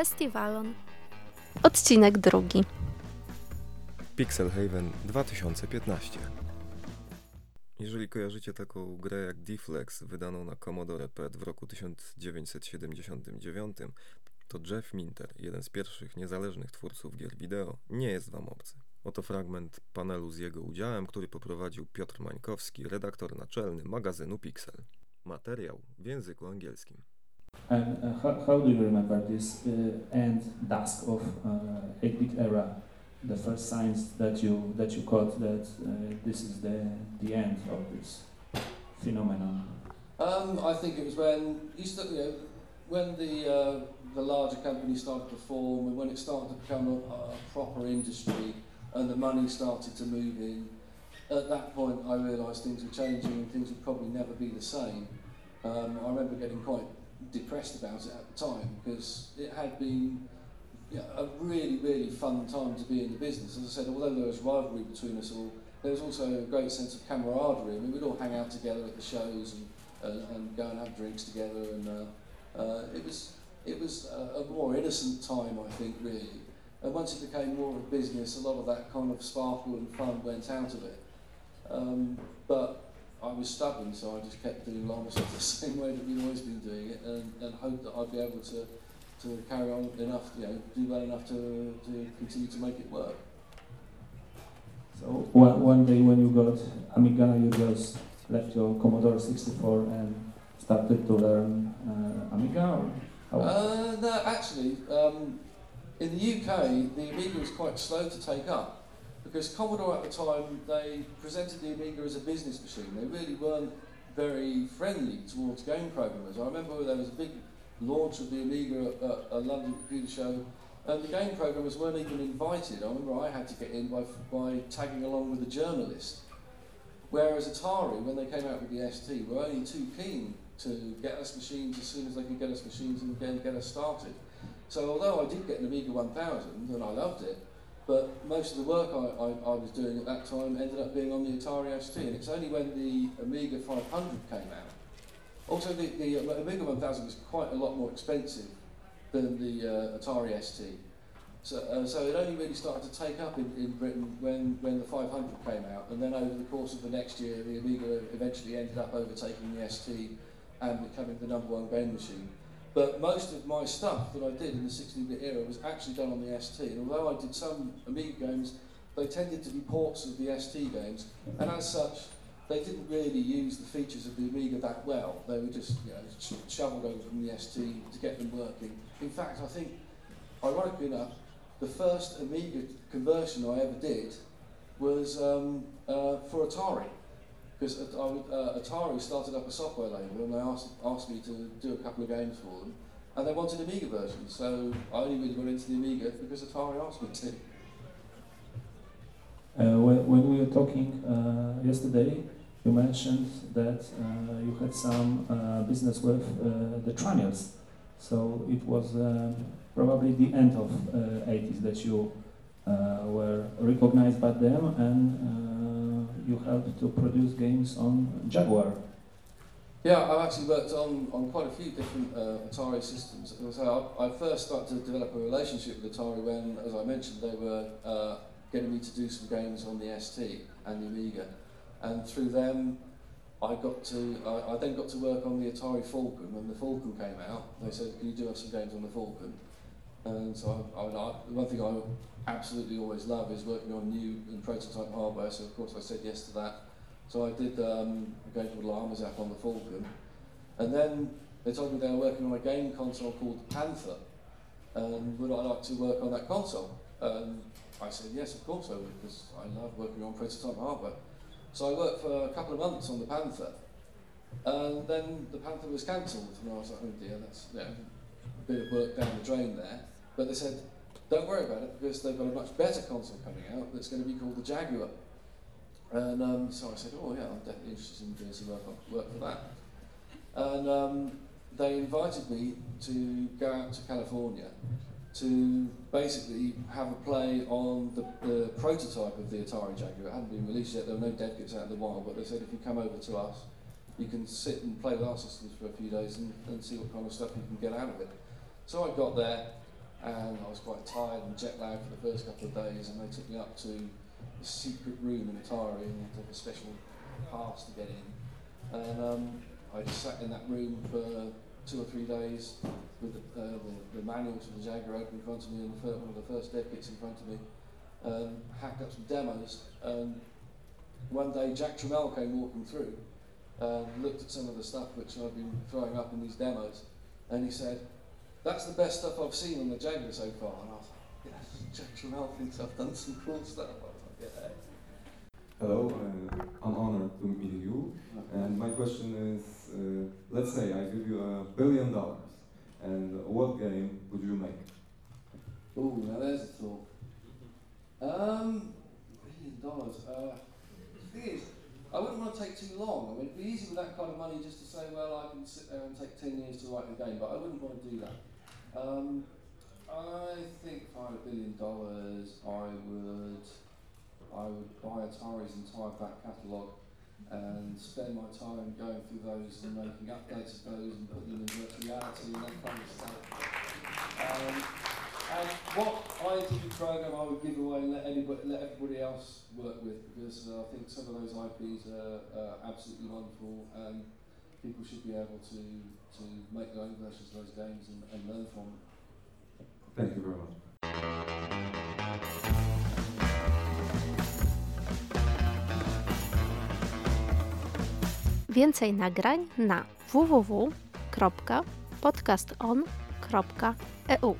festiwalon. Odcinek drugi. Pixel Haven 2015. Jeżeli kojarzycie taką grę jak Deflex, wydaną na Commodore PET w roku 1979, to Jeff Minter, jeden z pierwszych niezależnych twórców gier wideo, nie jest wam obcy. Oto fragment panelu z jego udziałem, który poprowadził Piotr Mańkowski, redaktor naczelny magazynu Pixel. Materiał w języku angielskim. And uh, how, how do you remember this uh, end dusk of uh, 8-bit era? The first signs that you that you caught that this is the the end of this phenomenon. Um, I think it was when you you know, when the the larger companies started to form and when it started to become a, a proper industry and the money started to move in. At that point, I realised things were changing and things would probably never be the same. Um, I remember getting quite depressed about it at the time because it had been yeah, a really, really fun time to be in the business. As I said, although there was rivalry between us all, there was also a great sense of camaraderie. I mean, we'd all hang out together at the shows and, uh, and go and have drinks together, and uh, uh, it was it was a, a more innocent time, I think, really. And once it became more of a business, a lot of that kind of sparkle and fun went out of it. Um, but was stubborn, so I just kept doing Llama stuff the same way that we'd always been doing it, and, and hoped that I'd be able to to carry on enough, you know, do well enough to, to continue to make it work. So one, one day when you got Amiga, you just left your Commodore 64 and started to learn uh, Amiga. Or how? Uh, no, actually, um, in the UK, the Amiga was quite slow to take up because Commodore at the time they presented the Amiga as a business machine. They really weren't very friendly towards game programmers. I remember there was a big launch of the Amiga at, a London computer show, and the game programmers weren't even invited. I remember I had to get in by, by tagging along with a journalist. Whereas Atari, when they came out with the ST, were only too keen to get us machines as soon as they could get us machines and get, get us started. So although I did get an Amiga 1000 and I loved it, but most of the work I, I, I was doing at that time ended up being on the Atari ST, and it's only when the Amiga 500 came out. Also, the, the uh, Amiga 1000 was quite a lot more expensive than the uh, Atari ST. So, uh, so it only really started to take up in, in Britain when, when the 500 came out, and then over the course of the next year, the Amiga eventually ended up overtaking the ST and becoming the number one game machine. But most of my stuff that I did in the 16-bit era was actually done on the ST, and although I did some Amiga games, they tended to be ports of the ST games, and as such, they didn't really use the features of the Amiga that well. They were just you know, sh- shoveled over from the ST to get them working. In fact, I think, ironically enough, the first Amiga conversion I ever did was um, uh, for Atari. Because uh, Atari started up a software label and they asked, asked me to do a couple of games for them. And they wanted Amiga versions, so I only really went into the Amiga because Atari asked me to. Uh, when, when we were talking uh, yesterday, you mentioned that uh, you had some uh, business with uh, the Tramiels. So it was um, probably the end of uh, 80s that you uh, were recognized by them and uh, you helped to produce games on Jaguar. Yeah, I've actually worked on, on quite a few different uh, Atari systems. So I, I first started to develop a relationship with Atari when, as I mentioned, they were uh, getting me to do some games on the ST and the Amiga. And through them, I got to, I, I then got to work on the Atari Falcon. When the Falcon came out, they said, can you do us some games on the Falcon? And so I, I, one thing I absolutely always love is working on new and prototype hardware, so of course I said yes to that. So I did um, a game called Llamazap on the Falcon. And then they told me they were working on a game console called Panther. And would I like to work on that console? And I said yes, of course I would, because I love working on prototype hardware. So I worked for a couple of months on the Panther. And then the Panther was cancelled. And I was like, oh dear, that's know, a bit of work down the drain there. But they said, don't worry about it, because they've got a much better console coming out that's going to be called the Jaguar. And um, so I said, oh yeah, I'm definitely interested in doing some work, work for that. And um, they invited me to go out to California to basically have a play on the, the prototype of the Atari Jaguar. It hadn't been released yet, there were no dev out in the wild, but they said if you come over to us, you can sit and play with our systems for a few days and, and see what kind of stuff you can get out of it. So I got there, and I was quite tired and jet lagged for the first couple of days, and they took me up to a secret room in Atari, and you had a special pass to get in. And um, I just sat in that room for two or three days with the, uh, the, the the Jaguar open in front of me and the fir- one of the first dev kits in front of me, um, hacked up some demos, and one day Jack Tramiel came walking through and looked at some of the stuff which I'd been throwing up in these demos, and he said, that's the best stuff I've seen on the Jaguar so far. And I was like, yes, Jack Tramiel thinks I've done some cool stuff. I was like, yeah. Hello, uh, I'm honored to meet you. And my question is, uh, let's say I give you a billion dollars, and what game would you make? Ooh, now there's a thought. Um, billion dollars. Uh, the thing is, I wouldn't want to take too long. I mean, it'd be easy with that kind of money just to say, well, Sit there and take 10 years to write a game, but I wouldn't want to do that. Um, I think had a billion dollars, I would, I would buy Atari's entire back catalogue and spend my time going through those and making updates of those and putting them in reality and that kind of stuff. Um, and what I did program, I would give away and let anybody, let everybody else work with because uh, I think some of those IPs are absolutely wonderful people should be able to to make their own versions of those games and, and learn from them. Thank you very much. Więcej nagrań na www.podcaston.eu